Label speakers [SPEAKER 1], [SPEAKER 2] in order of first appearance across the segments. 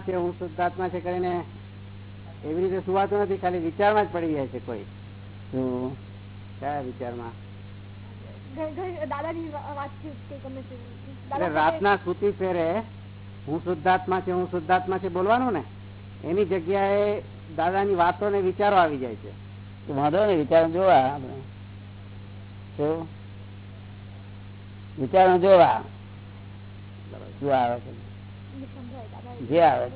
[SPEAKER 1] છે હું શુદ્ધાત્મા છે કરીને એવી રીતે સુવાતું નથી ખાલી વિચારમાં જ પડી જાય છે કોઈ. કયા વિચારમાં? રાતના સુતી ફેરે હું શુદ્ધાત્મા છે હું શુદ્ધાત્મા છે બોલવાનું ને એની જગ્યાએ દાદાની વાતો ને વિચારો આવી જાય છે.
[SPEAKER 2] તો વાંધો ને વિચાર જોવા શું વિચારો જોવા. શું આવે છે? જે આવે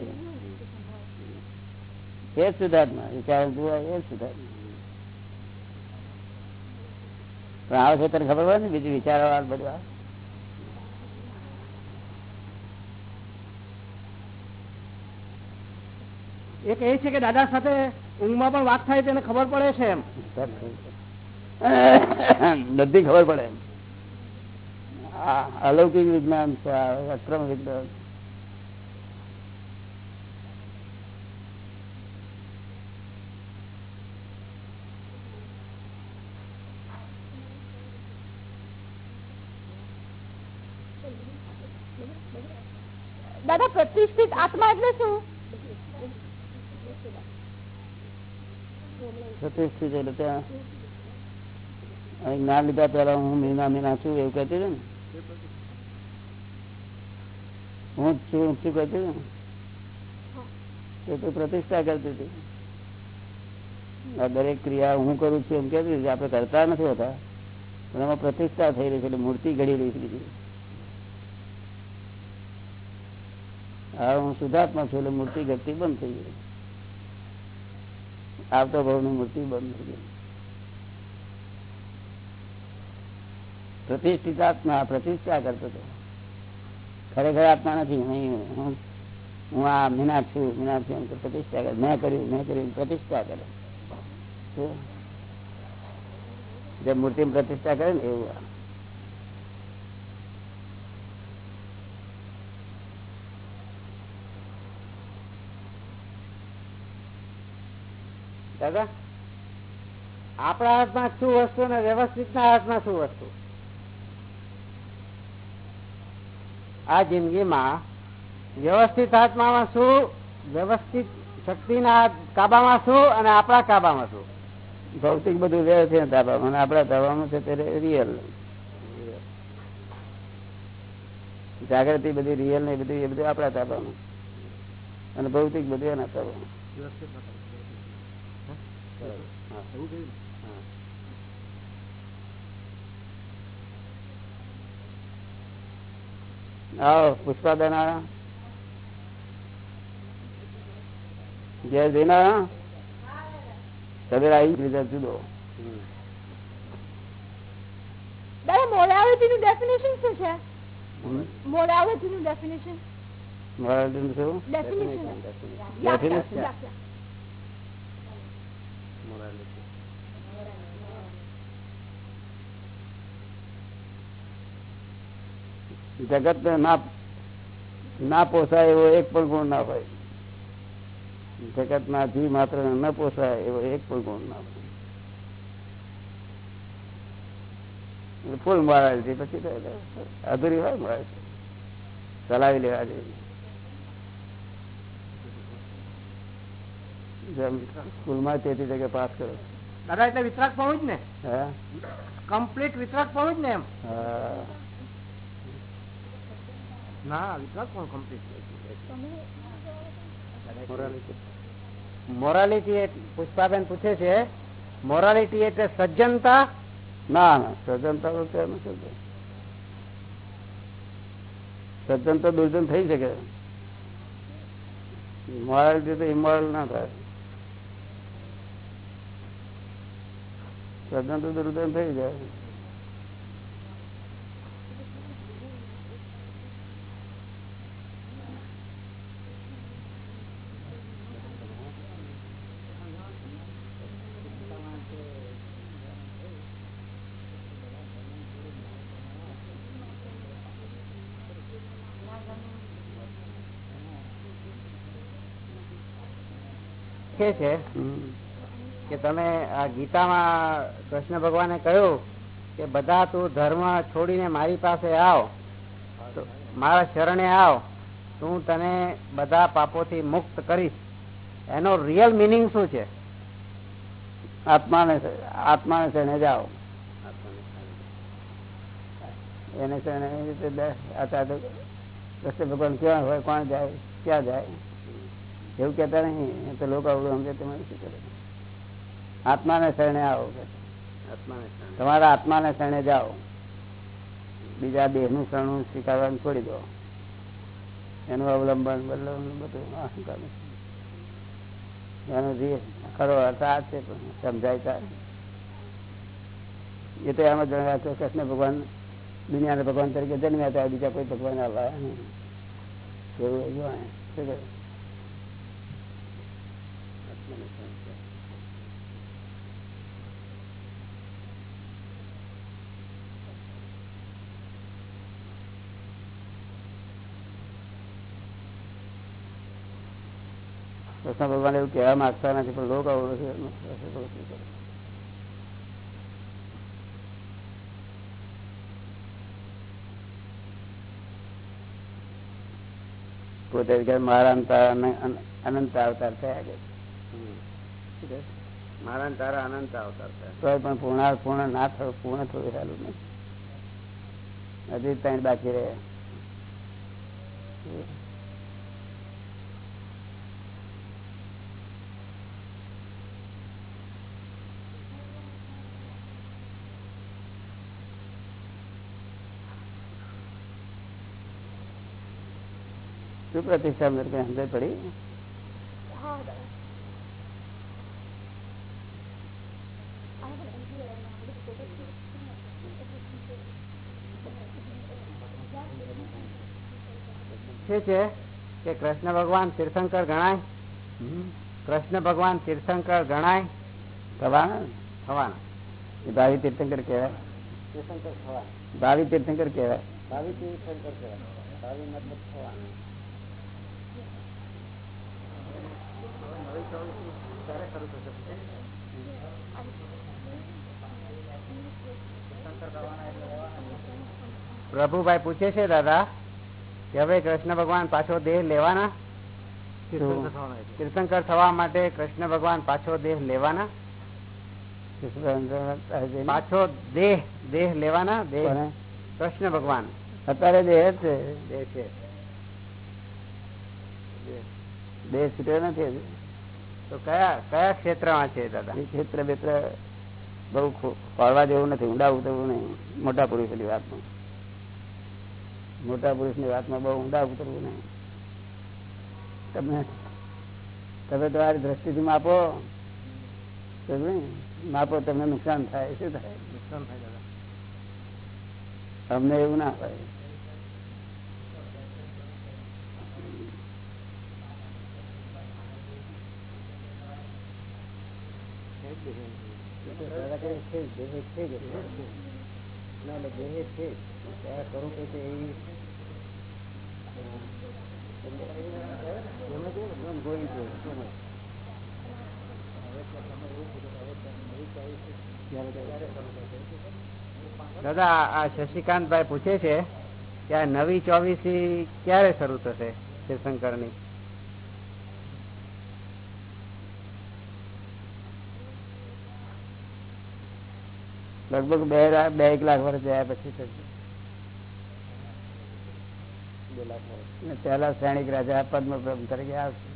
[SPEAKER 2] છે
[SPEAKER 3] એ.
[SPEAKER 2] સુધાર્થમાં વિચાર એ સુધાર્થમાં પણ આવે છે તને ખબર હોય ને બીજું વિચારો આ બધું આવે.
[SPEAKER 1] એક એ છે કે દાદા સાથે ઊંઘમાં પણ વાત થાય તેને ખબર પડે છે એમ
[SPEAKER 2] બધી ખબર પડે અલૌકિક વિજ્ઞાન છે અક્રમ વિજ્ઞાન
[SPEAKER 3] દાદા આત્મા એટલે શું?
[SPEAKER 2] એટલે ત્યાં જ્ઞાન લીધા પેલા હું મીના મીના છું એવું કહેતી ને? હું છું, શું કહેતી ને એ તો પ્રતિષ્ઠા કરતી હતી. દરેક ક્રિયા હું કરું છું એમ કહેતી હતી, આપણે કરતા નથી હોતા. પણ એમાં પ્રતિષ્ઠા થઈ રહી છે, એટલે મૂર્તિ ઘડી રહી છે બીજી હા શુદ્ધાત્મા છું એટલે મૂર્તિ ઘટતી બંધ થઈ ગઈ. આવતો ભાવની મૂર્તિ બંધ થઈ ગઈ. પ્રતિષ્ઠિત આત્મા પ્રતિષ્ઠા કરતો હતો. ખરેખર આત્મા નથી. નહીં હું આ મીના છું મીના છું પ્રતિષ્ઠા કરે. મેં કર્યું મેં કર્યું, પ્રતિષ્ઠા કરે. જે મૂર્તિ પ્રતિષ્ઠા કરે ને એવું
[SPEAKER 1] દાદા, આપણા હાથમાં શું વસ્તુ અને વ્યવસ્થિત ના હાથમાં શું વસ્તુ? આ જિંદગીમાં વ્યવસ્થિત હાથમાં શું, વ્યવસ્થિત શક્તિના કાબામાં શું અને આપણા કાબામાં શું?
[SPEAKER 2] ભૌતિક બધું રહે છે ધાબામાં આપણા ધાબામાં છે તે રિયલ જાગૃતિ બધી રિયલ ને બધું એ બધું આપણા ધાબામાં અને ભૌતિક બધું એના આવો પુષ્પાબેન આવ્યા ઘેર જઈને આવ્યા તબેર આવી લીધા જુદો.
[SPEAKER 3] નું ડેફિનેશન શું છે? મોરાલિટી નું ડેફિનેશન
[SPEAKER 2] મોરાલિટી શું?
[SPEAKER 3] ડેફિનેશન
[SPEAKER 2] જગત ને ના પોસાય એવો એક પણ ગુણ ના હોય. જગત ના જીવ માત્ર ને પોસાય એવો એક પણ ગુણ ના હોય. ફૂલ ફૂલ છે. પછી અધૂરી હોય મોરાલિટી ચલાવી લેવા જેવી. સ્કૂલમાં તેથી જગ્યા પાસ કરો
[SPEAKER 1] દાદા એટલે વિતરાક પહોંચ ને? કમ્પ્લીટ વિતરાક પહોંચ ને એમ? ના વિતરાક પણ કમ્પ્લીટ મોરાલિટી. પુષ્પાબેન પૂછે છે મોરાલિટી એટલે સજ્જનતા?
[SPEAKER 2] ના ના સજ્જનતા તો ત્યાં નથી સજ્જન તો દુર્જન થઈ શકે. મોરાલિટી તો ઇમોરલ ના થાય. સજ્જન તો દુર્જન થઈ જાય
[SPEAKER 1] છે
[SPEAKER 2] હમ.
[SPEAKER 1] કે તમે આ ગીતામાં કૃષ્ણ ભગવાને કહ્યું કે બધા તું ધર્મ છોડીને મારી પાસે આવ. મારા શરણે આવ. તું તને બધા પાપોથી મુક્ત કરીશ. એનો રિયલ મિનિંગ શું છે?
[SPEAKER 2] આત્માને આત્માને શરણે જાઓ એને શરણે રીતે દ- આ તો કૃષ્ણ ભગવાન ક્યાં હોય, કોણ જાય, ક્યાં જાય? એવું કહેતા નહીં. તો લોકો આવડું સમજે તમારે શું કરે આત્માને શરણે આવો. તમારા આત્માને શરણે જાઓ. બીજા દેહનું શરણું સ્વીકારવાનું છોડી દો. એનું અવલંબન બધું અહંકાર. એનો જે ખરો અર્થ આ છે સમજાય તાર. એ તો એમ જ જણાવ્યા કે કૃષ્ણ ભગવાન દુનિયાના ભગવાન તરીકે જન્મ્યા હતા બીજા કોઈ ભગવાન આવ્યા નહીં. એવું એ જાણે. શું કહે?
[SPEAKER 1] આત્માને શરણે.
[SPEAKER 2] કૃષ્ણ ભગવાન એવું કહેવા માંગતા નથી પણ લોકો? પોતે મારા અનંત અવતાર થયા કે.
[SPEAKER 1] મારા તારા અનંત અવતાર
[SPEAKER 2] તોય પણ પૂર્ણ પૂર્ણ ના થયું પૂર્ણ થયું સારું નહીં હજી ત્રણ બાકી રહે શું પ્રતિષ્ઠા અંદર કઈ સમજ પડી?
[SPEAKER 1] છે છે? કે કૃષ્ણ ભગવાન તીર્થંકર ગણાય? કૃષ્ણ ભગવાન તીર્થંકર ગણાય?
[SPEAKER 2] થવાના?
[SPEAKER 1] થવાના.
[SPEAKER 2] એ ભાવિ તીર્થંકર કહેવાય.
[SPEAKER 1] તીર્થંકર થવાના.
[SPEAKER 2] ભાવિ તીર્થંકર કહેવાય.
[SPEAKER 1] ભાવિ તીર્થંકર કહેવાય. ભાવિ મતલબ થવાના. પ્રભુભાઈ પૂછે છે દાદા કે હવે કૃષ્ણ ભગવાન પાછો દેહ લેવાના? તીર્થંકર થવા માટે કૃષ્ણ ભગવાન પાછો દેહ લેવાના? પાછો દેહ દેહ લેવાના? દેહ. કૃષ્ણ ભગવાન.
[SPEAKER 2] અત્યારે દેહ છે.
[SPEAKER 1] દેહ છે.
[SPEAKER 2] દેહ છૂટ્યો નથી.
[SPEAKER 1] તો કયા કયા ક્ષેત્રમાં છે દાદા?
[SPEAKER 2] એ ક્ષેત્ર બેત્ર બહુ ખો- જેવું નથી ઊંડા ઉતરવું નહીં. મોટા પુરુષની વાતમાં. મોટા પુરુષની વાતમાં બહુ ઊંડા ઉતરવું નહીં. તમે તમે તમારી દ્રષ્ટિથી માપો. માપો તમને નુકસાન થાય. શું થાય?
[SPEAKER 1] નુકસાન થાય
[SPEAKER 2] અમને એવું ના થાય
[SPEAKER 1] દાદા કહે છે દેહ છે જ એટલે. ના એટલે દેહ છે જ. કયા સ્વરૂપે છે એ એમાં કેવું ને, એમ going through it, so much. દાદા આ શશિકાંતભાઈ પૂછે છે કે આ નવી ચોવીસી ક્યારે શરૂ થશે શિવશંકરની
[SPEAKER 2] લગભગ બે બે એક લાખ વર્ષ જયા પછી થશે. પહેલા સૈનિક રાજા પદ્મપ્રભુ તરીકે આવશે.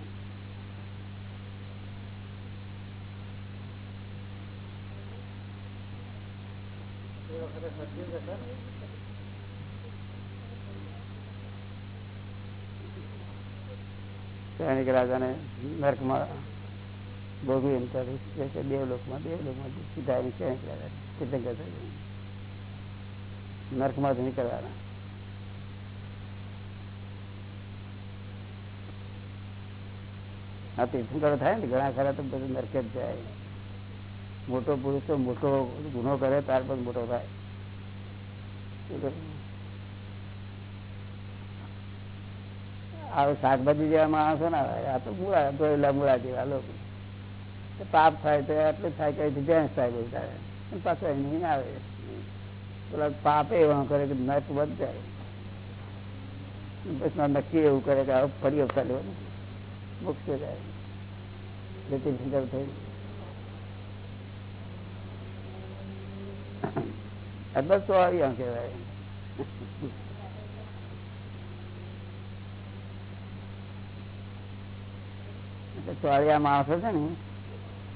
[SPEAKER 2] સૈનિક રાજાને નર્કમાં ભોગવી એમ છે દેવલોકમાં દેવલોકમાં સીધા સૈનિક રાજા તીર્થંકર થઈ ગયા. નહીં કરવાના. આ તીર્થંકરો થાય ને, ઘણા ખરા તો બધું નરકે જ જાય. મોટો પુરુષ તો મોટો ગુનો કરે ત્યાર પછી મોટો થાય. આવું શાકભાજી જેવા માણસો ના આ તો મૂળા ધોયેલા મૂળા જેવા લોકો. પાપ થાય તો એટલે થાય કઈ જેન્સ થાય બધું અને પાછું અહીં આવે. પેલા પાપે એવા કરે કે નર્ક બંધ જાય પછી નક્કી એવું કરે કે ફરી અવતાર લેવાનું મોક્ષ જાય. જતી સુંદર થઈ બસ તો આવી આમ કહેવાય. ચોળિયા માણસો છે ને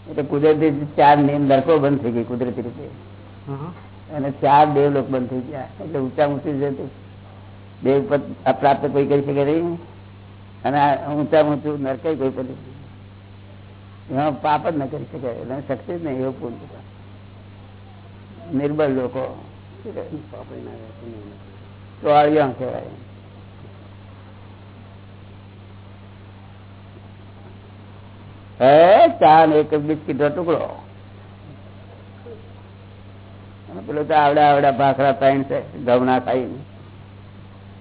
[SPEAKER 2] એટલે કુદરતી ચાર નિયમ નરકો બંધ થઈ ગઈ કુદરતી રીતે. અને ચાર દેવલોક બંધ થઈ ગયા. એટલે ઊંચા ઊંચી છે દેવ પદ પ્રાપ્ત કોઈ કરી શકે નહીં. અને ઊંચા ઊંચું નરકાઈ કોઈ કરી એમાં પાપ જ ન કરી શકે એટલે શક્તિ જ નહીં એવો પૂર્ણ નિર્બળ લોકો. ચોળિયા કહેવાય. હે ચા ને એક બિસ્કીટ નો ટુકડો. પેલો તો આવડા આવડા ભાખરા પાઈન છે ઘઉંના ખાઈ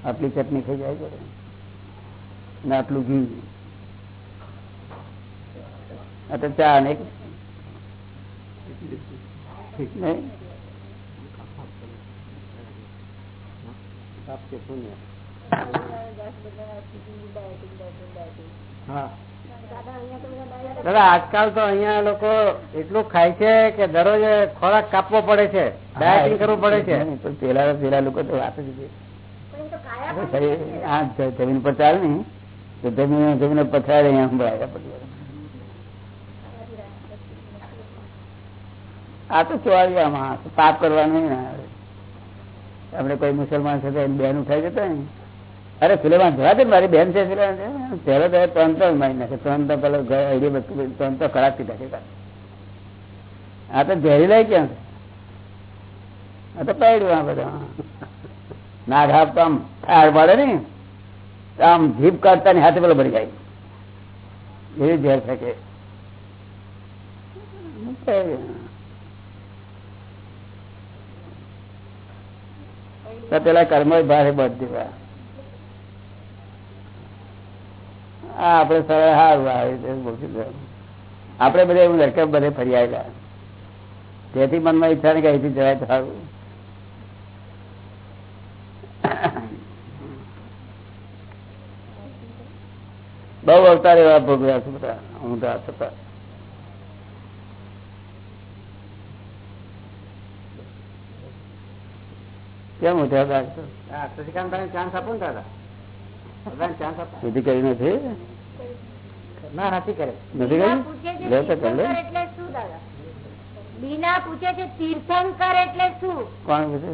[SPEAKER 2] આટલી ચટણી ખાઈ જાય છે ને આટલું ઘી. તો ચા ને?
[SPEAKER 1] હા. દાદા આજકાલ તો અહિયાં લોકો એટલું ખાય છે કે દરરોજ ખોરાક કાપવો પડે છે. ડાયટિંગ કરવું પડે છે.
[SPEAKER 2] પેલા પેલા લોકો તો વાત જ જમીન પર ચાલે ને. તો જમીન જમીન પથરાડે અહીંયા સંભળાયા પછી આ તો ચોળિયામાં પાપ કરવાનું આપણે કોઈ મુસલમાન સાથે એની બેન ઉઠાઈ જતા ને. અરે ફિલેમાં જવા દે મારી બેન છે પહેલો તો ત્રણ ત્રણ મારી નાખે. ત્રણ તો પેલો ત્રણ તો થી નાખે આ તો ઝેરી લાય ક્યાં આ તો પડ્યું આ બધા. નાગ હાફ તો આમ ફાયર પડે ને. આમ જીભ કાઢતા હાથે પેલો ભરી જાય. એવી ઝેર તો પેલા કર્મ ભારે બધી આ આપડે સરળ હારું આવે તો. આપડે બધા એવું લડકે, બધે ફરી આવેલા તેથી મનમાં ઈચ્છા ને કે અહીંથી જવાય તો સારું. બહુ અવતાર એવા ભોગવ્યા છું બધા. હું ઊંધા થતા કેમ ઉઠ્યા હતા?
[SPEAKER 1] ચાન્સ આપો ને દાદા. બધાને ચાન્સ આપો
[SPEAKER 2] સુધી કરી નથી
[SPEAKER 1] ના નથી કરે
[SPEAKER 2] નથી
[SPEAKER 3] બીના પૂછે
[SPEAKER 2] કરી
[SPEAKER 3] છે
[SPEAKER 2] લે તો કર લે
[SPEAKER 3] તીર્થંકર એટલે શું દાદા? બીના પૂછે છે તીર્થંકર એટલે શું?
[SPEAKER 2] કોણ પૂછે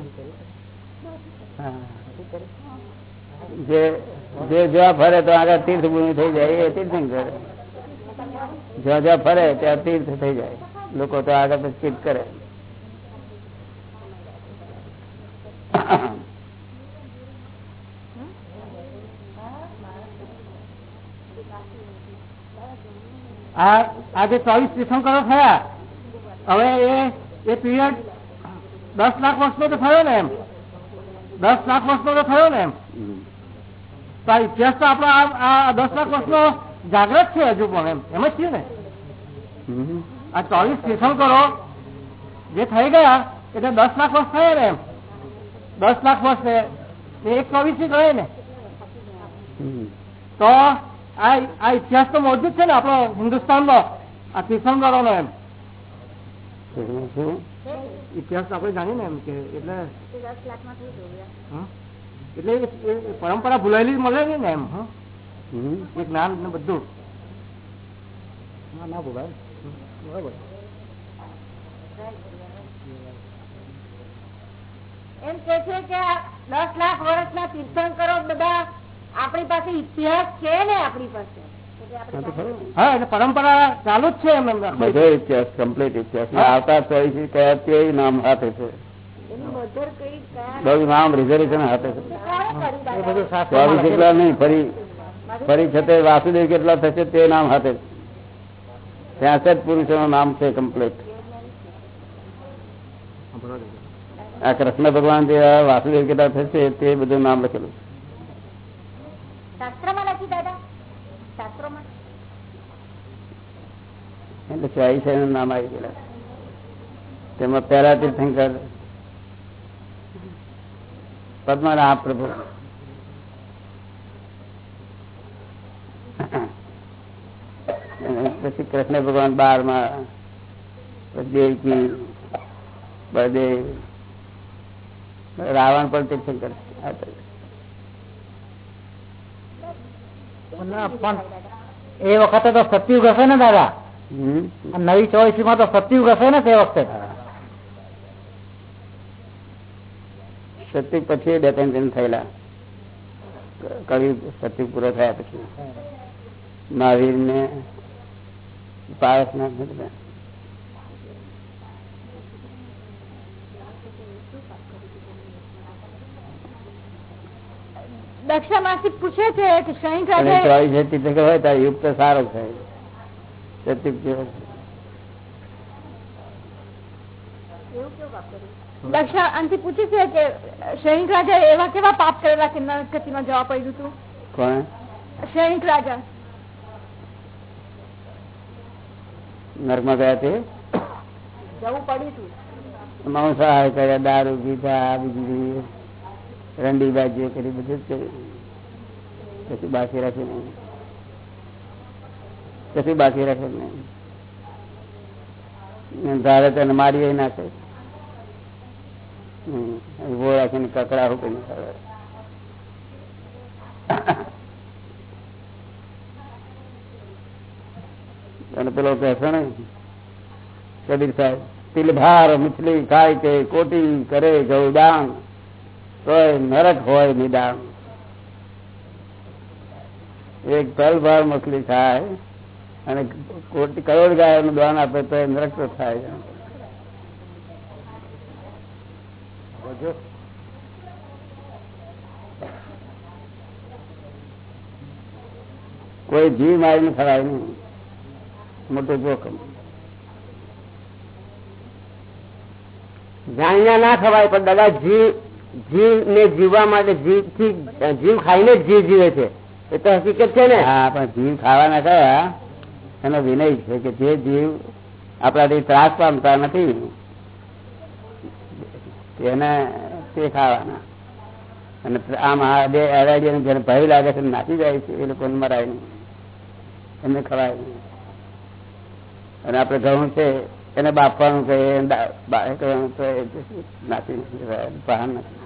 [SPEAKER 2] હા. જે જે જ્યાં ફરે તો આગળ તીર્થ ભૂમિ થઈ જાય એ તીર્થંકર જ્યાં જ્યાં ફરે ત્યાં તીર્થ થઈ જાય લોકો તો આગળ પછી તીર્થ કરે
[SPEAKER 1] આ આજે ચોવીસ તીર્થંકરો થયા. હવે એ એ પીરિયડ દસ લાખ વર્ષનો તો થયો ને એમ. દસ લાખ વર્ષનો તો થયો ને એમ. તો ઇતિહાસ તો આપણો આ દસ લાખ વર્ષનો જાગ્રત છે હજુ પણ એમ. એમ જ છે ને. આ ચોવીસ તીર્થંકરો જે થઈ ગયા એટલે દસ લાખ વર્ષ થયા ને એમ. દસ લાખ વર્ષ એક ચોવીસ ગયે ને. તો આ આ ઇતિહાસ તો મોજૂદ છે ને આપણો હિન્દુસ્તાનનો આ તીર્થંકરો નો એમ? ઇતિહાસ તો આપણે જાણીએ ને એમ કે એટલે
[SPEAKER 3] દસ લાખમાં થઈ ગયું
[SPEAKER 1] હં? એટલે પરંપરા ભૂલાયેલી જ મળે ને એમ
[SPEAKER 2] હમ.
[SPEAKER 1] એ જ્ઞાન ને બધું ના ના ભૂલાય બરાબર
[SPEAKER 3] એમ કે છે કે આ દસ લાખ વર્ષના તીર્થંકરો બધા આપણી પાસે ઇતિહાસ છે ને આપણી પાસે?
[SPEAKER 2] હા
[SPEAKER 1] એટલે પરંપરા ચાલુ જ છે
[SPEAKER 2] બધો ઇતિહાસ કમ્પ્લીટ ઇતિહાસ. આવતા ચોવીસ કયા તે નામ હાથે છે. બધું નામ રિઝર્વેશન હાથે છે. ચોવીસ જેટલા નહીં ફરી ફરી છતાં વાસુદેવ કેટલા થશે તે નામ હાથે ત્યાંસઠ પુરુષો નું નામ છે કમ્પ્લીટ આ કૃષ્ણ ભગવાન જે વાસુદેવ કેટલા થશે તે બધું નામ લખેલું
[SPEAKER 3] શાસ્ત્રમાં
[SPEAKER 2] પછી કૃષ્ણ ભગવાન બારમાં દેવકી બળદેવ રાવણ પણ તીર્થંકર આ તો.
[SPEAKER 1] ના, પણ એ વખતે તો સત્યુગ હશે ને દાદા? નવી ચોવીસી માં તો સત્યુગ હશે ને તે વખતે?
[SPEAKER 2] સત્યુગ પછી બે ત્રણ જણ થયેલા. કળિયુગ સત્યુગ પૂરો થયા પછી. મહાવીર ને પારસનાથ
[SPEAKER 3] દક્ષા માસી પૂછે છે કે શનિ
[SPEAKER 2] અને ચોવીસ તીર્થંકર હોય ત્યારે યુગ તો સારો છે. સત્યુગ
[SPEAKER 3] દક્ષા આનથી પૂછે છે કે સૈનિક રાજા એવા કેવા પાપ કરેલા કે નરકતીમાં જવા પડ્યું હતું?
[SPEAKER 2] કોણ?
[SPEAKER 3] સૈનિક રાજા.
[SPEAKER 2] નર્કમાં ગયા તે?
[SPEAKER 3] જવું પડ્યું હતું
[SPEAKER 2] માંસાહાર કર્યા દારૂ પીધા બીજી રંડી બાજુ કરી બધું જ કર્યું. પછી બાકી રાખ્યું નહીં. પછી બાકી રાખ્યું નહીં. ધારે તેને મારી નાખે. ઊભો રાખીને કકડા હું અને પેલો કહે છે ને કબીર સાહેબ તિલભાર, મછલી ખાય કે કોટી કરે ગૌદાન. તોય નરક હોય નિદાન. એક તલભાર મછલી થાય અને કોટી કરોડ ગાયનું દાન આપે તો નરક તો થાય કોઈ જીવ મારીને ખરાય નહીં. મોટું જોખમ.
[SPEAKER 1] જાણ્યા ના ખવાય પણ દાદા જીવ જીવ ને જીવવા માટે જીવથી જીવ ખાઈને જ જીવ જીવે છે. એ તો હકીકત છે ને.
[SPEAKER 2] હા, પણ જીવ ખાવાના કયા એનો વિનય છે કે જે જીવ આપણાથી ત્રાસ પામતા નથી એને તે ખાવાના. અને આમ આ બે એરાડીને જેને ભય લાગે છે નાચી જાય છે, એ લોકોને મરાય નહીં. એમને ખવાય અને આપણે ઘઉં છે, એને બાપવાનું કહીએ બહાર નથી.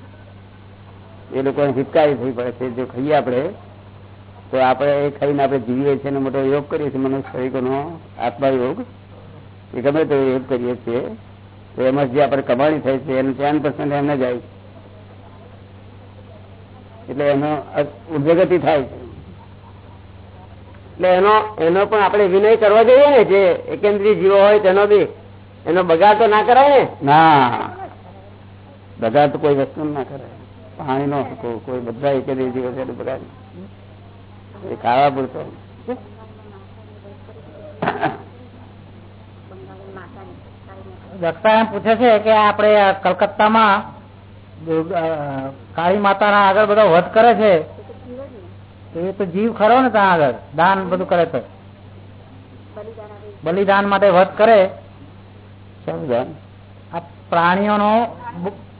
[SPEAKER 2] એ લોકોને હિતકારી થઈ પડે છે. જો ખાઈએ આપણે તો આપણે એ ખાઈને આપણે જીવીએ છીએ અને મોટો યોગ કરીએ છીએ. મનુષ્ય શરીરનો આત્મા યોગ એ ગમે તે યોગ કરીએ છીએ. તો એમાં જે આપણે કમાણી થાય છે એનું ટેન પર્સન્ટ એમને જાય. એટલે એનો ઉદ્વેગતિ થાય છે.
[SPEAKER 1] એટલે એનો એનો પણ આપણે વિનય કરવો જોઈએ ને જે એકેન્દ્રીય જીવો હોય તેનો બી. એનો બગાડ તો ના કરાય ને?
[SPEAKER 2] ના. બગાડ તો કોઈ વસ્તુ ના કરે પાણી નો હકો કોઈ બધા એક જ ખાવા પૂરતો.
[SPEAKER 1] દક્ષા એમ પૂછે છે કે આપણે કલકત્તામાં કાળી માતાના આગળ બધો વધ કરે છે એ તો જીવ ખરો ને ત્યાં આગળ? દાન બધું કરે તો બલિદાન માટે વધ કરે.
[SPEAKER 2] સમજાય
[SPEAKER 1] આ પ્રાણીઓનો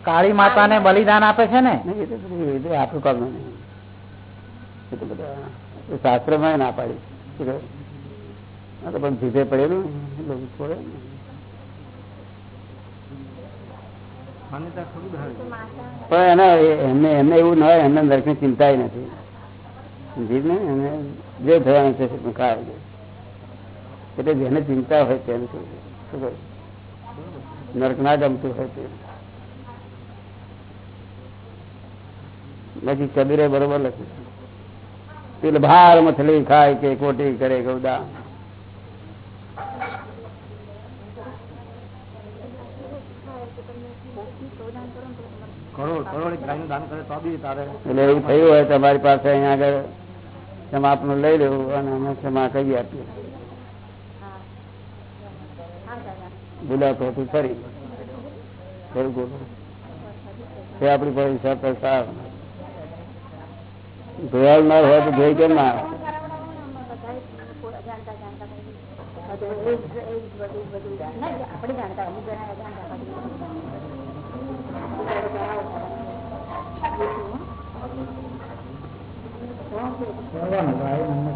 [SPEAKER 1] કાળી માતાને બલિદાન આપે છે ને?
[SPEAKER 2] આપણું કામ નહીં શાસ્ત્રમાં બધા શાસ્ત્રમાં ના પાડી તો પણ જીભે પડેલું છોડે. પણ એના એમને એમને એવું ના હોય એમને નરકની ચિંતા નથી. જીભ ને? એને જે થવાનું છે એટલે જેને ચિંતા હોય તેને શું નર્ક ના ગમતું હોય તે બાકી કબીરે બરોબર લખ્યું તિલ ભાર મછલી ખાય કે કોટી કરે ગૌદા એટલે એવું થયું હોય તમારી પાસે અહીંયા આગળ આપનું લઈ લેવું અને અમે ક્ષમા કહી આપીએ. ભૂલાતો હતું ફરી તે આપણી પાસે ના હોય તો ધોઈ કેમ ના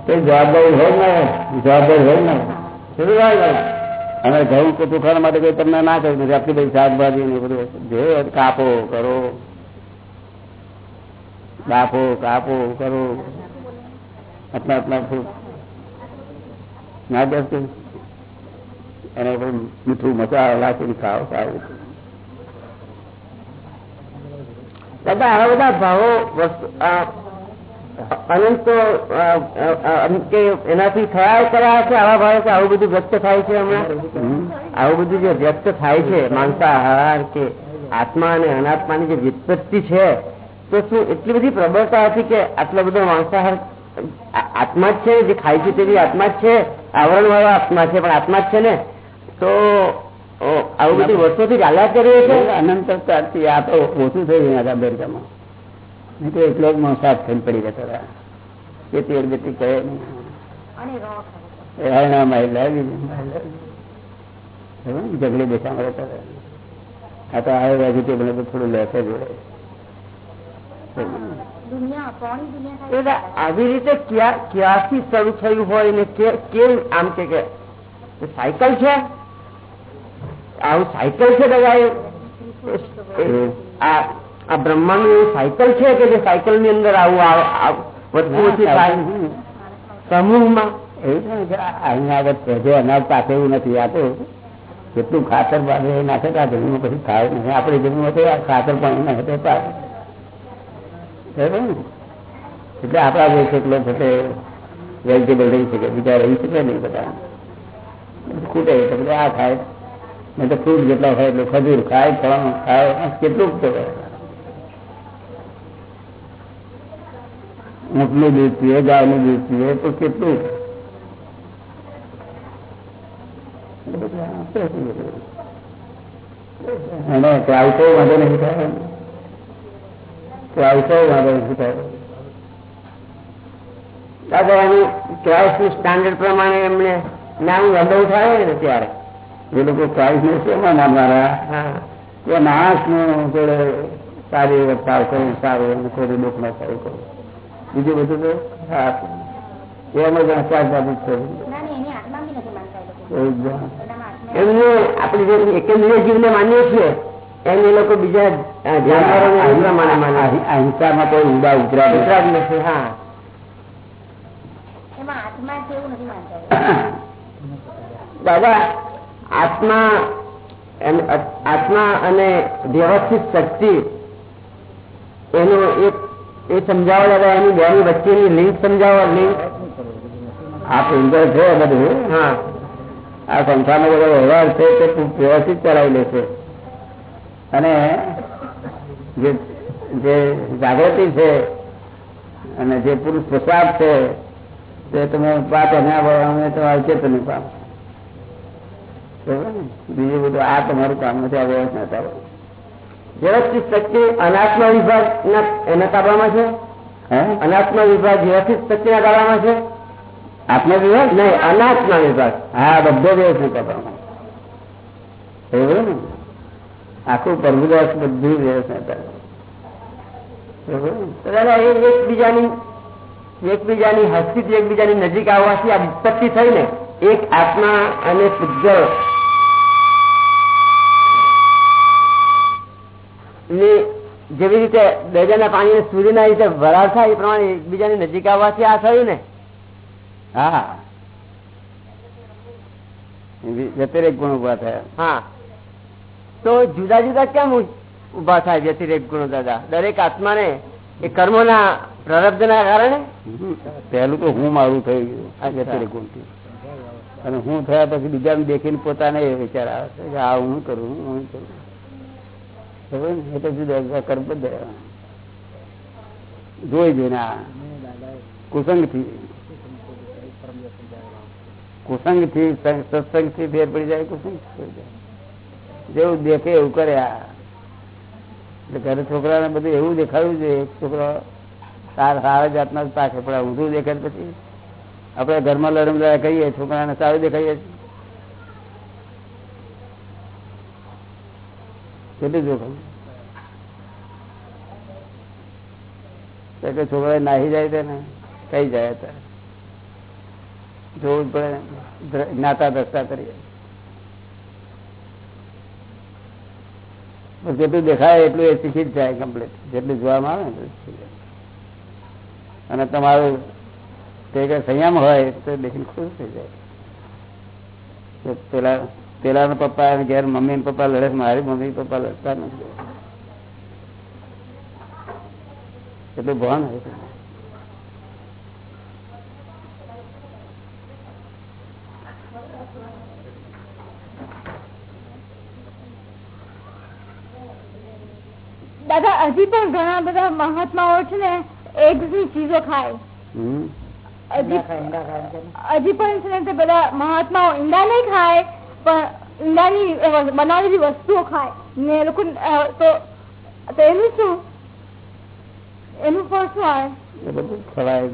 [SPEAKER 2] જવાબદારી હોય ને જવાબદારી હોય ને? અને ઘઉં ચોખાના માટે કોઈ તમને ના નથી આપણી બધી શાકભાજી ને બધું કાપો, કરો. બાફો કાપો કરો. આટલા આટલા ના બેસતો એને પણ મીઠું મસાલા નાખીને ખાવ સારું
[SPEAKER 4] બધા આવા બધા ભાવો અનંત તો એનાથી થયા કર્યા છે આવા ભાવો કે આવું બધું વ્યક્ત થાય છે હમણાં? આવું બધું જે વ્યક્ત થાય છે માનતા હાર કે આત્મા અને અનાત્માની જે વ્યુત્પત્તિ છે તો શું એટલી બધી પ્રબળતા હતી કે આટલો બધો માંસાહાર આત્મા જ છે જે ખાય છે તેવી આત્મા જ છે આવરણ વાળો આત્મા છે પણ આત્મા જ છે ને? તો ઓ, આવું બધી વર્ષોથી ચાલ્યા કરીએ છે?
[SPEAKER 2] અનંત કાળથી આ તો ઓછું થઈ ગયું અમેરિકામાં. નહીં તો એટલો જ મોસાદ થઈને પડી જતો હતા. એ તેર બેટી કહે નહીં. હરણા મારી લાવી જગડે બેસામાં આ તો આ વેજીટેબલ તો થોડું લેશે જોડે
[SPEAKER 3] દુનિયા પોણી દુનિયા
[SPEAKER 4] એટલે
[SPEAKER 3] થાય
[SPEAKER 4] આવી રીતે ક્યાંથી શરૂ થયું હોય ને કેમ આમ કે સાયકલ છે? આવું સાયકલ છે બધા આ બ્રહ્માંડ એવું સાયકલ છે કે જે સાયકલની અંદર આવું વધુ સમૂહમાં?
[SPEAKER 2] એવું છે અહીંયા આગળ સહેજે અનાજ પાસે એવું નથી આ તો કેટલું ખાતર પાસે નાખે તો આ જમીનમાં પછી ખાય નહીં. આપણી જમીનમાં તો ખાતર પાણી નાખે તો? એટલે આપણા દેશ એટલો છે તે વેજીટેબલ રહી શકે, બીજા રહી શકે નહીં બધા. ખૂટે તો બધા આ ખાય. નહીં તો ફ્રૂટ જેટલા હોય એટલે ખજૂર ખાય, ફળ ખાય કેટલું તો ઊંટનું દૂધ પીએ, ગાયનું દૂધ પીએ, તો કેટલું? અને ક્રાઉસો વાંધો નહીં થાય ક્રાઉસો વાંધો નહીં થાય
[SPEAKER 4] દાદા એનું ચોઈસ સ્ટાન્ડર્ડ પ્રમાણે એમને નામ અદવ થાય ને ત્યારે.
[SPEAKER 2] એ લોકો ક્રાઇસ ને શેમાં માનવાના મારા? એ માણસનું જોડે સારી વર્તાવ કરવું સારું અને ખોટું દુઃખ ના થયું કરવું બીજું બધું તો હા. એમાં જ શાકભાજી છે.
[SPEAKER 3] ના ને એની આત્મા બી નથી માનતા
[SPEAKER 2] એવું જ.
[SPEAKER 4] આપણે જે એક જીવને માનીએ છીએ. એમ એ લોકો બીજા
[SPEAKER 2] અહિંસામાં કોઈ ઊંડા ઉતરા
[SPEAKER 4] ઉતરા જ નથી હા. દાદા આત્મા આત્મા અને વ્યવસ્થિત શક્તિ એનો એક એ સમજાવો દાદા એની બેની વચ્ચેની લિંક સમજાવો લિંક
[SPEAKER 2] આ સુંદર છે બધું.
[SPEAKER 4] હા.
[SPEAKER 2] આ સંસ્થાનો બધો વ્યવહાર છે તે ખૂબ વ્યવસ્થિત ચલાવી લે છે અને જે જે જાગૃતિ છે અને જે પુરુષ પ્રસાદ છે તે તમે પાપ એના અમે તમારું ચેતન ને? બીજું બધું આ તમારું કામ નથી આ વ્યવસ્થા તારો
[SPEAKER 4] વ્યવસ્થિત શક્તિ અનાત્મ વિભાગ એના તાબામાં છે?
[SPEAKER 2] હે?
[SPEAKER 4] અનાત્મ વિભાગ વ્યવસ્થિત શક્તિના તાબામાં છે?
[SPEAKER 2] આત્મવિશ્વાસ
[SPEAKER 4] નહીં અનાત્મ વિભાગ.
[SPEAKER 2] હા બધો વ્યવસ્થિત કરવામાં બરાબર ને? આખું પ્રભુદાસ બધું
[SPEAKER 4] એકબીજાની એકબીજાની હસ્તીથી એકબીજાની નજીક આવવાથી આ વિપત્તિ થઈ ને એક આત્મા અને પૂજ્ય જેવી રીતે દરિયાના સૂર્ય સૂર્યના રીતે વરાળ થાય એ પ્રમાણે એકબીજાની નજીક આવવાથી આ થયું ને?
[SPEAKER 2] હા. વ્યતિરેક ગુણ ઊભા થયા.
[SPEAKER 4] હા. તો જુદા જુદા કેમ ઊભા થાય વ્યતિરેક ગુણો દાદા? દરેક આત્માને એ કર્મોના પ્રારબ્ધના કારણે?
[SPEAKER 2] હમ. પહેલું તો હું મારું થઈ ગયું આ વ્યતિરેક ગુણથી. અને હું થયા પછી બીજાને દેખીને પોતાને એ વિચાર આવે છે કે આ હું કરું હું કરું. ખબર ને? એ તો જુદા કર્મ જોઈ જોઈને આ કુસંગથી. કુસંગથી સત્સંગથી ફેર પડી જાય કુસંગ પડી જાય. જેવું દેખે એવું કરે આ. એટલે ઘરે છોકરાને બધું એવું દેખાયું છે છોકરા સારા સારા જાતના જ પાછળ પડે ઊંધું દેખાય પછી આપણે ઘરમાં લડમડા કહીએ છોકરાને સારું દેખાઈએ કેટલું જોખમ? કે છોકરા નાહી જાય તેને કઈ જાય ત્યારે જોવું પડે જ્ઞાતા દ્રષ્ટા કરીએ જેટલું દેખાય એટલું એ જ જાય કમ્પ્લીટ જેટલું જોવામાં આવે ને અને તમારું તે કઈ સંયમ હોય તો દેખીને ખુશ થઈ જાય. પેલા પેલા પપ્પા ઘેર મમ્મી ને પપ્પા લડે મારી મમ્મી પપ્પા લડતા નથી. એટલું ભાન હોય
[SPEAKER 5] પણ ઘણા બધા મહાત્માઓ છે ને ની ચીજો ખાય. હજી પણ છે ને તે બધા મહાત્માઓ ઈંડા નહીં ખાય પણ ઈંડાની બનાવેલી વસ્તુઓ ખાય. ને એ લોકો તો તો એનું શું? એનું પણ શું આવે?
[SPEAKER 2] એ બધું ખવાય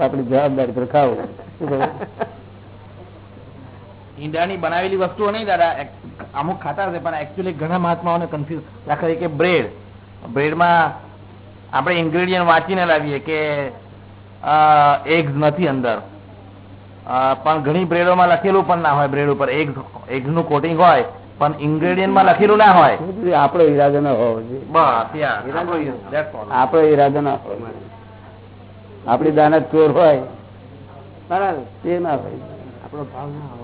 [SPEAKER 2] આપડે જવાબદારી પર ખાવું?
[SPEAKER 6] ઈંડાની બનાવેલી વસ્તુઓ નહીં દાદા અમુક ખાતા હશે પણ એકચ્યુઅલી ઘણા મહાત્માઓને કન્ફ્યુઝ દાખલા તરીકે બ્રેડ બ્રેડમાં આપણે ઇન્ગ્રેડિયન્ટ વાંચીને લાવીએ કે એગ્સ નથી અંદર. પણ ઘણી બ્રેડોમાં લખેલું પણ ના હોય બ્રેડ ઉપર. એગ્સ એગ્સનું કોટિંગ હોય પણ ઇન્ગ્રેડિયન્ટમાં લખેલું ના હોય.
[SPEAKER 2] આપણો ઈરાદો ના હોવો જોઈએ. આપણો ઈરાદો ના હોય આપણી દાનત ચોર હોય બરાબર. તે ના હોય. આપણો ભાવ ના હોય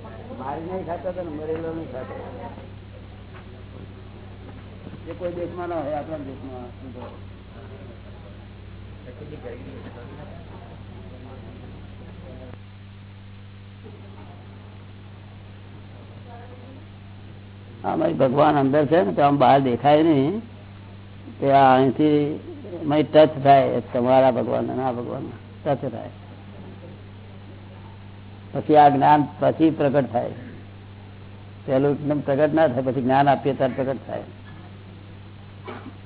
[SPEAKER 2] મારી નહીં ખાતા તો મરેલો નહીં ખાતો. એ કોઈ દેશમાં ના હોય, આપણા દેશમાં કહો? ભગવાન અંદર છે ને, તો આમ બહાર દેખાય નહીં. તે અહીંથી ટચ થાય, તમારા ભગવાન ના ભગવાન ટચ થાય. પછી આ જ્ઞાન પછી પ્રગટ થાય. પેલું એકદમ પ્રગટ ના થાય, પછી જ્ઞાન આપીએ ત્યારે પ્રગટ થાય.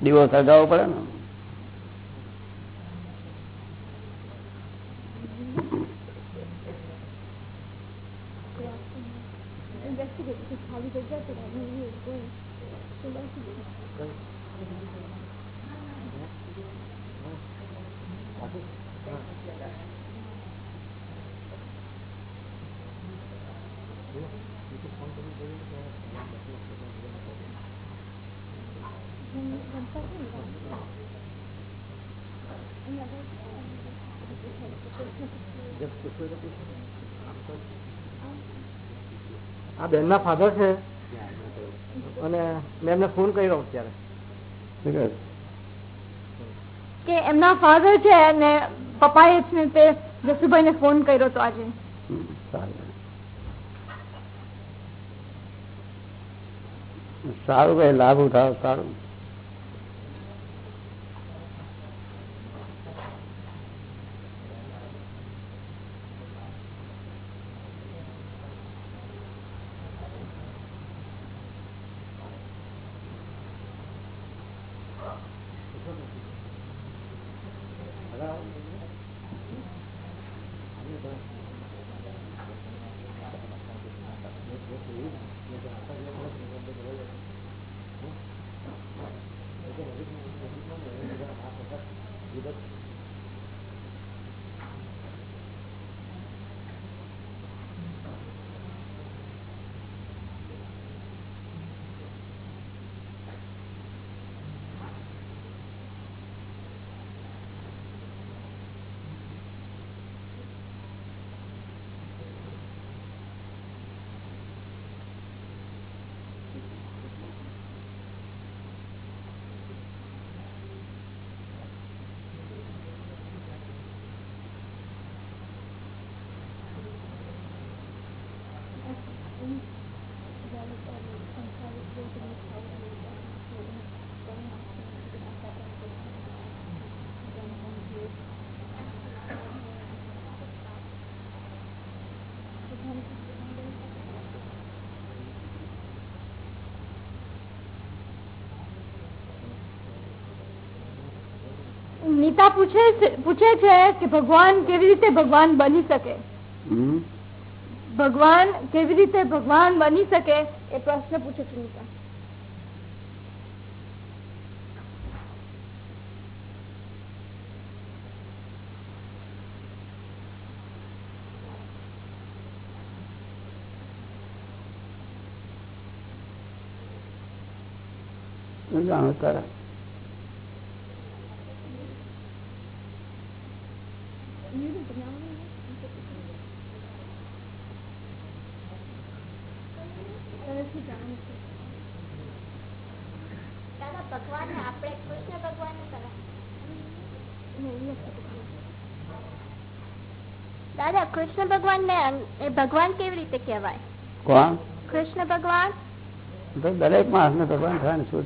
[SPEAKER 2] દીવો સળગાવવો પડે ને.
[SPEAKER 6] આ બેન ના ફાધર છે અને મેં એમને ફોન કર્યો અત્યારે.
[SPEAKER 5] કે એમના ફાધર છે અને પપ્પાએ છે તે જસુભાઈ ને ફોન કર્યો તો આજે.
[SPEAKER 2] સારું સારું કઈ લાભ ઉઠાવો સારું.
[SPEAKER 5] નીતા પૂછે છે પૂછે છે કે ભગવાન કેવી રીતે ભગવાન બની શકે
[SPEAKER 2] હમ?
[SPEAKER 5] ભગવાન કેવી રીતે ભગવાન બની શકે એ પ્રશ્ન પૂછે છે નીતા
[SPEAKER 2] શું જાણો તારા
[SPEAKER 5] ભગવાન એ ભગવાન કેવી રીતે કહેવાય?
[SPEAKER 2] કોણ?
[SPEAKER 5] કૃષ્ણ ભગવાન?
[SPEAKER 2] દરેક માણસ ને ભગવાન થવાની છૂટ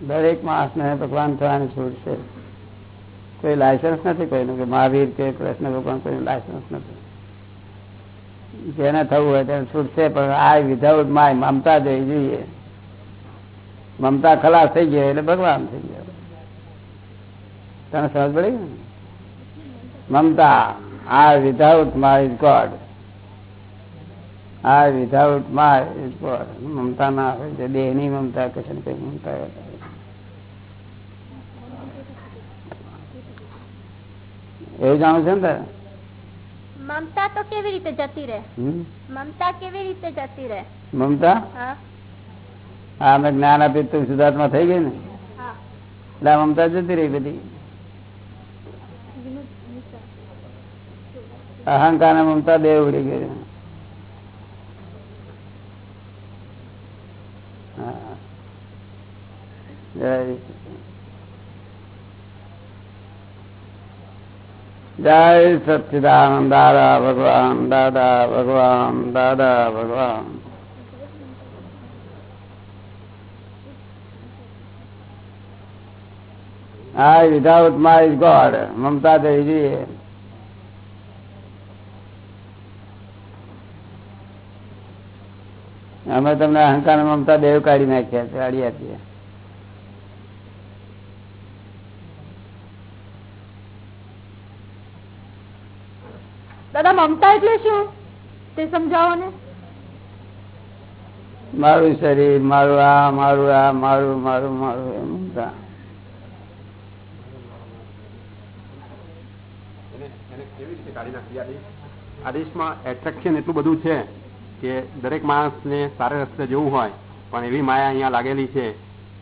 [SPEAKER 2] દરેક માણસ ને ભગવાન થવાની છૂટ છે. કોઈ લાયસન્સ નથી કોઈનું કે મહાવીર કે કૃષ્ણ ભગવાન કોઈ લાયસન્સ નથી. જેને થવું હોય તેને છૂટ છે પણ આ વિધાઉટ માય મમતા જોઈ જોઈએ. મમતા ખલાસ થઈ ગયો એટલે ભગવાન થઈ ગયો તને સમજ પડી? મમતા. આ વિધાઉટ માય ઇઝ ગોડ આ વિધાઉટ માય ઇઝ ગોડ મમતા ના હોય છે દેહની મમતા કશે ને કઈ મમતા હોય. એવું જાણું છે ને તારે?
[SPEAKER 5] મમતા તો કેવી રીતે જતી રહે
[SPEAKER 2] હમ?
[SPEAKER 5] મમતા કેવી રીતે જતી રહે
[SPEAKER 2] મમતા
[SPEAKER 5] હા
[SPEAKER 2] હા અમે જ્ઞાન આપ્યું તું શુદ્ધાત્મા થઈ ગઈ ને
[SPEAKER 5] હા
[SPEAKER 2] એટલે આ મમતા જતી રહી બધી અહંકાર ને મમતા બે ઉડી ગઈ. જય સચિદાનંદ દાદા ભગવાન દાદા ભગવાન દાદા ભગવાન. આ વિધાઉટ માય ગોડ, મમતા દેવી અમે તમને અહંકાર મમતા દેવ કાઢી નાખ્યા છે કાઢી આપીએ
[SPEAKER 5] દાદા મમતા એટલે શું? તે સમજાવો ને
[SPEAKER 2] મારું શરીર મારું આ મારું આ મારું મારું મારું એ મમતા.
[SPEAKER 7] કેવી રીતે કાઢી નાખી? આદેશ આદેશમાં એટ્રેક્શન એટલું બધું છે. કે દરેક માણસને સારા રસ્તે જવું હોય, પણ એવી માયા અહીંયા લાગેલી છે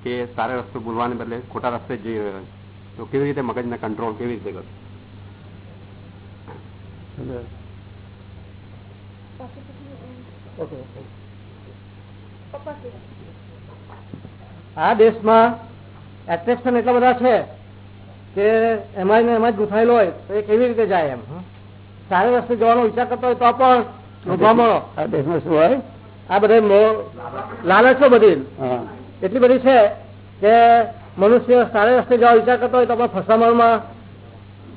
[SPEAKER 7] કે સારા રસ્તો ભૂલવાને બદલે ખોટા રસ્તે જઈ રહ્યો છે. તો કેવી રીતે મગજને કંટ્રોલ કેવી રીતે કરવું?
[SPEAKER 8] આ દેશમાં એટ્રેક્શન એટલા બધા છે કે એમાં એમાં જ ગુથાયેલો હોય, તો એ કેવી રીતે જાય એમ? સારા રસ્તે જવાનો વિચાર કરતો હોય તો પણ
[SPEAKER 2] દેશમાં શું હોય?
[SPEAKER 8] આ બધે લાલચો બધી. એટલી બધી છે કે મનુષ્ય સારા રસ્તે જવા વિચાર કરતો હોય તો પણ ફસામણમાં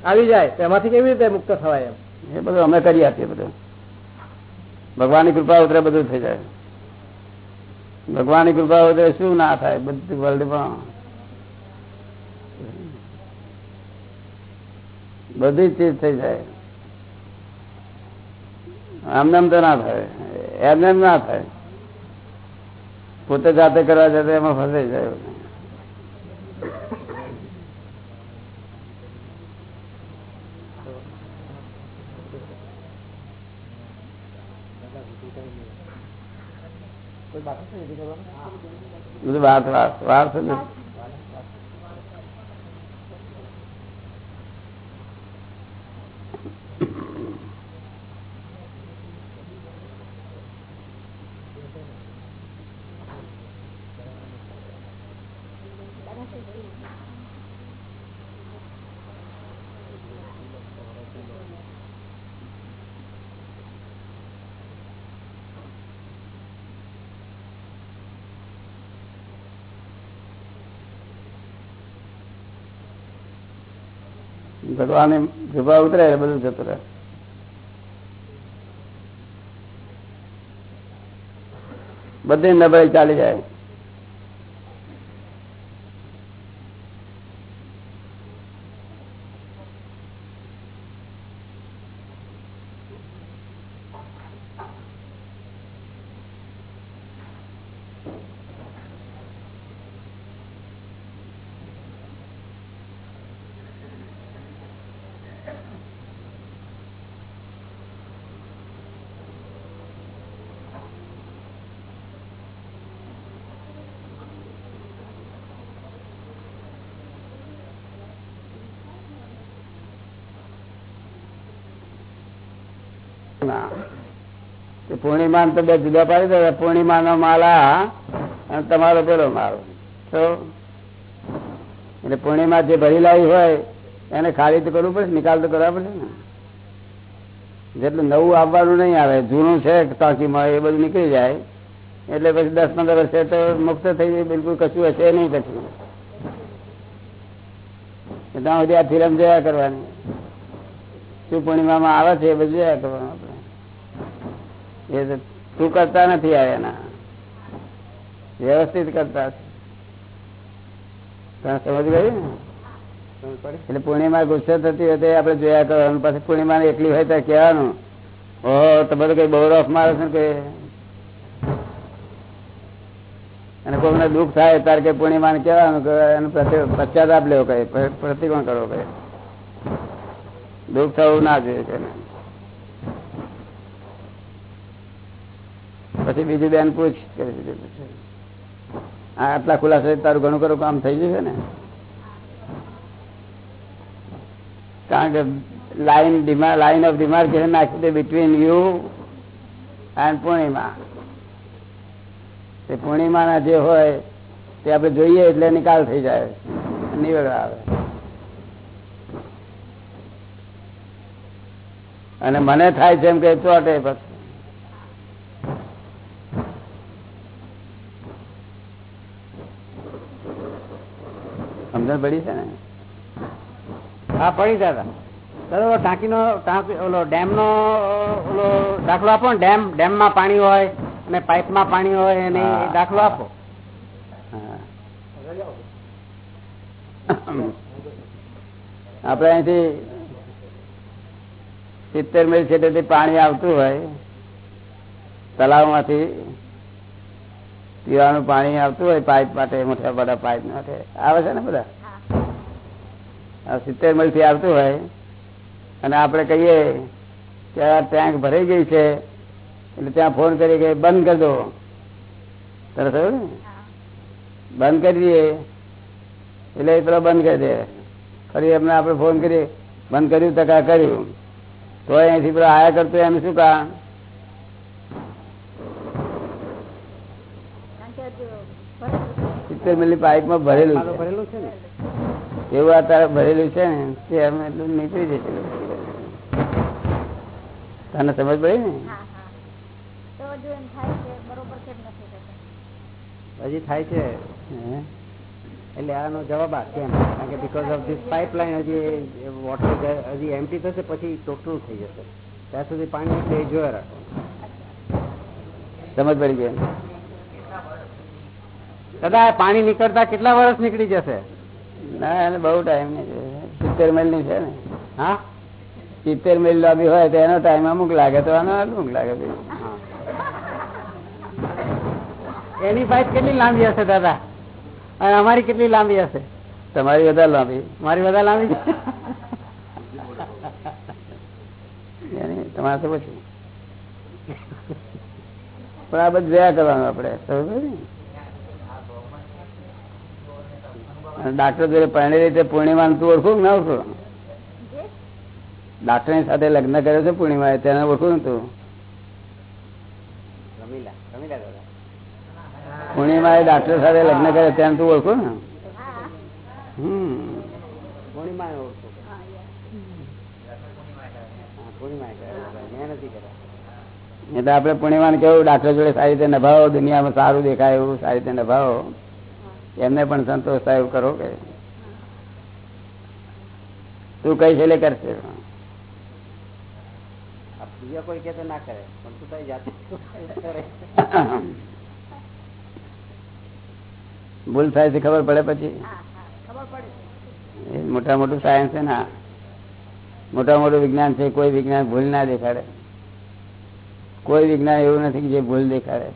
[SPEAKER 8] આવી જાય તો એમાંથી કેવી રીતે મુક્ત થવાય એમ?
[SPEAKER 2] એ બધું અમે કરી આપીએ બધું. ભગવાનની કૃપા ઉતરે બધું થઈ જાય. ભગવાનની કૃપા ઉતરે શું ના થાય? બધું વર્લ્ડમાં બધી ચીજ થઈ જાય. આમને એમ તો ના થાય એમને એમ ના થાય પોતે જાતે કરવા જતા એમાં ફસાઈ જાય બધું વાત વાત વાત છે ને. ભગવાનની કૃપા ઉતરે એટલે બધું જતું રહે બધી નબળાઈ ચાલી જાય ના તે પૂર્ણિમા તો બે જુદા પાડી દે પૂર્ણિમા નો માલ, અને તમારો પેલો માલ તો એટલે પૂર્ણિમા જે ભરી લાવી હોય, એને ખાલી તો કરવું પડે, નિકાલ તો કરવા પડે ને. જેટલું નવું આવવાનું નહીં આવે, જૂનું છે ટાંકીમાં એ બધું નીકળી જાય. એટલે પછી દસ પંદર વર્ષે તો મુક્ત થઈ જાય, બિલકુલ કશું હશે નહીં પછી. ત્યાં સુધી આ ફિલ્મ જોયા કરવાની. શું પૂર્ણિમામાં આવે છે એ બધું જોયા કરવાનું. એ તો તું કરતા નથી આવ્યા વ્યવસ્થિત કરતા સમજ ગયું ને? એટલે પૂર્ણિમા ગુસ્સે થતી હોય તો એ આપણે જોયા કરવાનું. પછી પૂર્ણિમા એકલી હોય ત્યાં કહેવાનું ઓહો બધું કઈ બહુ રફ મારે છે કે? અને કોઈને દુઃખ થાય ત્યારે કે પૂર્ણિમાને કહેવાનું કે એનું પશ્ચાતાપ લેવો કહે પ્ર- પ્રતિકોણ કરવો કહે દુઃખ થવું ના જોઈએ તેને પછી બીજું બેન પૂછ આટલા ખુલાસા તારું ઘણું ખરું કામ થઈ જશે ને? કારણ કે લાઈન લાઈન ઓફ ડિમાર્કેશન નાખી દે બિટવીન યુ એન્ડ પૂર્ણિમા. તે પૂર્ણિમાના જે હોય, તે આપણે જોઈએ એટલે નિકાલ થઈ જાય. નિવેડ આવે. અને મને થાય છે એમ કે ચોટે પછી. સમજણ પડી છે ને?
[SPEAKER 1] હા પડી દાદા. દાદા ટાંકી ઓલો ડેમ નો ઓલો દાખલો આપો ને ડેમ ડેમમાં પાણી હોય અને પાઇપમાં પાણી હોય અને દાખલો આપો.
[SPEAKER 2] હા. આપણે અહીંથી સિત્તેર મિલ છે પાણી આવતું હોય તલાવમાંથી પીવાનું પાણી આવતું હોય, પાઇપ માટે મોટા બધા પાઇપ માટે. આવે છે ને બધા? સિત્તેર મિલથી આવતું હોય. અને આપણે કહીએ કે આ ટેન્ક ભરાઈ ગઈ છે, એટલે ત્યાં ફોન કરી કે બંધ કરી દો. તરસ ને? બંધ કરી દઈએ. એટલે એ પેલો બંધ કરી દે. ફરી એમને આપણે ફોન કરીએ. બંધ કર્યું તકા કર્યું. તો અહીંથી પેલો આયા કરતો એમ શું કારણ સિત્તેર મિલી પાઇપમાં ભરેલું
[SPEAKER 1] ભરેલું છે ને?
[SPEAKER 2] એવું આ તારે ભરેલું છે ને તે અમે એટલું નીકળી જશે તને સમજ પડી ને?
[SPEAKER 9] તો થાય કે બરોબર કેમ નથી થતું?
[SPEAKER 1] હજી થાય છે.
[SPEAKER 2] હે?
[SPEAKER 1] એટલે આનો જવાબ આ કેમ કારણ કે બીકોઝ ઓફ ધીસ પાઇપલાઇન હજી વોટર હજી એમટી થશે પછી ટોટલ થઈ જશે. ત્યાં સુધી પાણી જોયા રાખો.
[SPEAKER 2] સમજ પડી ગઈ
[SPEAKER 1] દાદા પાણી નીકળતા કેટલા વર્ષ નીકળી જશે?
[SPEAKER 2] ના એને બહુ ટાઈમ નહીં સિત્તેર મેલની છે ને.
[SPEAKER 1] હા?
[SPEAKER 2] સિત્તેર મેલ લાંબી હોય તો એનો ટાઈમ અમુક લાગે તો આનો અમુક લાગે.
[SPEAKER 1] એની પાઇપ કેટલી લાંબી હશે દાદા? અને અમારી કેટલી લાંબી હશે?
[SPEAKER 2] તમારી વધારે લાંબી.
[SPEAKER 1] મારી વધારે લાંબી?
[SPEAKER 2] તમારે તો પછી પણ આ બધું જયા કરવાનું આપણે સમજ ને? અને ડાક્ટર જોડે પરણી રીતે પૂર્ણિમા તું ઓળખું ના ઓળખું? ડાક્ટરની સાથે લગ્ન કર્યો છે પૂર્ણિમા તેને ઓળખું તું પૂર્ણિમા એ ડાક્ટર સાથે લગ્ન કર્યો તેને તું ઓળખું ને? હમ.
[SPEAKER 1] પૂર્ણિમા આપડે પૂર્ણિમા
[SPEAKER 2] કેવું ડાક્ટર જોડે સારી રીતે નભાવો દુનિયામાં સારું દેખાય એવું સારી રીતે નભાવો. એમને પણ સંતોષ થાય એવું કરો કે તું કઈ છે એટલે કરશે
[SPEAKER 1] બીજા કોઈ કે ના કરે પણ તું તારી જાતે
[SPEAKER 2] ભૂલ થાય છે ખબર પડે પછી?
[SPEAKER 9] ખબર પડે.
[SPEAKER 2] એ મોટા મોટું સાયન્સ છે ને મોટા મોટું વિજ્ઞાન છે કોઈ વિજ્ઞાન ભૂલ ના દેખાડે. કોઈ વિજ્ઞાન એવું નથી કે જે ભૂલ દેખાડે.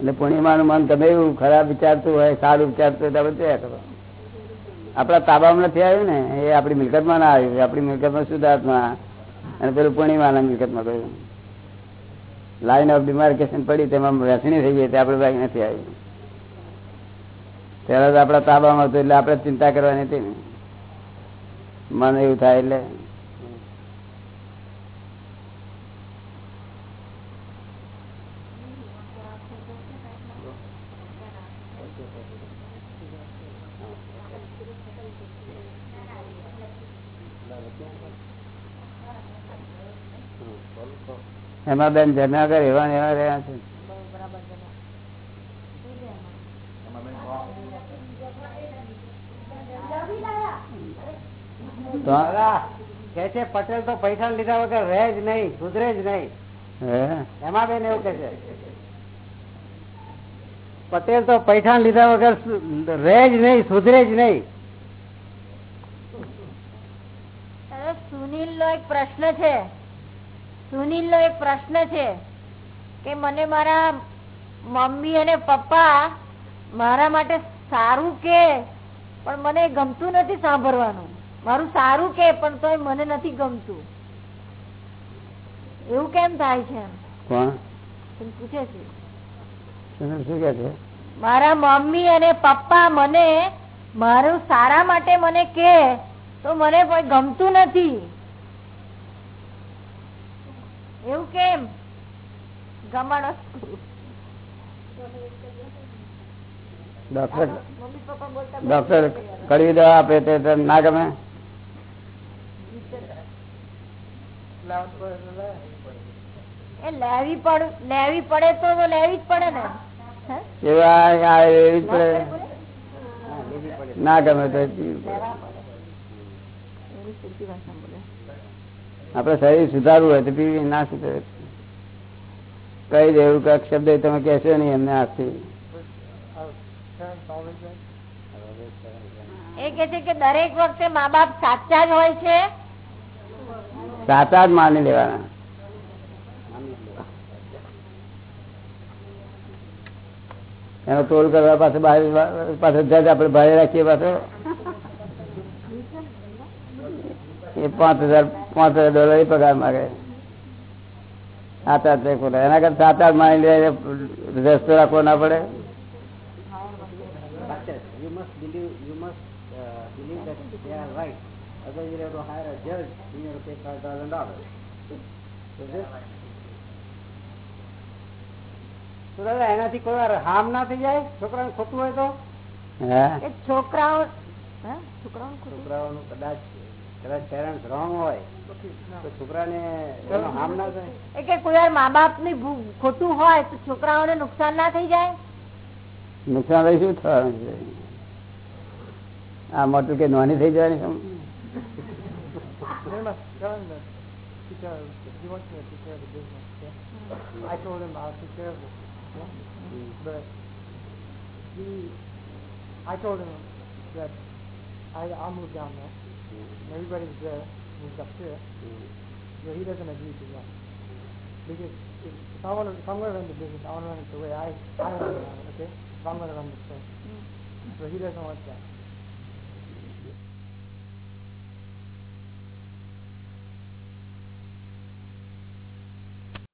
[SPEAKER 2] એટલે પૂર્ણિમાનું મન તમે એવું ખરાબ વિચારતું હોય, સારું વિચારતું હોય, તો ત્યાં કરો આપણા તાબામાં નથી આવ્યું ને, એ આપણી મિલકતમાં ના આવ્યું આપણી મિલકતમાં શુદ્ધાત્મા. અને પેલું પૂર્ણિમાના મિલકતમાં ગયું લાઈન ઓફ ડિમાર્કેશન પડી, તેમાં વેચણી થઈ ગઈ, તે આપણે ભાઈ નથી આવ્યું. ત્યારે આપણા તાબામાં હતું, એટલે આપણે ચિંતા કરવાની હતી ને. મન એવું થાય એટલે એમાં બેન જનાગર એવા ને એવા રહ્યા છે.
[SPEAKER 1] કે છે પટેલ તો પૈસા લીધા વગર રહે જ નહીં સુધરે જ નહીં.
[SPEAKER 2] હે?
[SPEAKER 1] એમાં બેન એવું કે છે. પટેલ તો પૈસા લીધા વગર રહે જ નહીં સુધરે જ નહીં.
[SPEAKER 3] સુનિલ નો એક પ્રશ્ન છે. સુનિલ નો એક પ્રશ્ન છે કે મને મારા મમ્મી અને પપ્પા મારા માટે સારું કે પણ મને ગમતું નથી સાંભળવાનું. મારું સારું કે પણ તો મને નથી ગમતું. એવું કેમ થાય છે
[SPEAKER 2] કોણ?
[SPEAKER 3] પૂછે છે? મારા મમ્મી અને પપ્પા મને મારું સારા માટે મને કે તો મને કોઈ ગમતું નથી. એવું કેમ? ગમણ
[SPEAKER 2] ડોક્ટર ડોક્ટર કડવી દવા આપે તે ના ગમે?
[SPEAKER 3] એ લેવી પડે લેવી પડે તો લેવી જ પડે ને.
[SPEAKER 2] એવા પડે. ના ગમે તો પીવી પડે.
[SPEAKER 3] એવી સીધી ભાષામાં બોલે.
[SPEAKER 2] આપડે શરીર સુધારવું હોય તો પીવી ના સુધારે. કઈ દેવું કંઈક શબ્દ તમે કહેશો નહીં એમને આજથી
[SPEAKER 3] એ કે છે કે દરેક વખતે મા બાપ સાચા જ હોય છે?
[SPEAKER 2] સાચા જ માની લેવાના. એનો તોલ કરવા પાસે બહાર પાસે જજ આપડે ભાડે રાખીએ પાછો. એ પાંચ હજાર પાંચ હજાર ડોલર પગાર માગે સાચા છે ખોટા એના કરતા સાચા જ માની લે રસ્તો રાખવો ના પડે
[SPEAKER 1] you must believe you must uh, believe that they are right otherwise you have to hire a judge and you have to pay five thousand dollars તો દાદા એનાથી કોઈ વાર હાર્મ ના થઈ જાય છોકરાને ખોટું હોય તો
[SPEAKER 2] હે
[SPEAKER 3] એ છોકરાઓ હે? છોકરાઓ ખોટું?
[SPEAKER 1] છોકરાઓનું કદાચ કદાચ રોંગ હોય તો છોકરાને હાર્મ ના થાય
[SPEAKER 3] એ કે કોઈ વાર મા બાપની ખોટું હોય તો છોકરાઓને નુકસાન ના થઈ જાય
[SPEAKER 2] નુકસાન શું થવાનું છે આ મોટું કે નોની થઈ જવાની?
[SPEAKER 10] I told him I'll take care of it. But he, I told him that I, I'll move down there. And everybody's there, moved up here. Mm. But he doesn't agree to that. Because if, if I want to, if I'm going to run the business, I want to run it the way I, I want to run it, okay? If I'm going to run this thing. Mm. So he doesn't want that.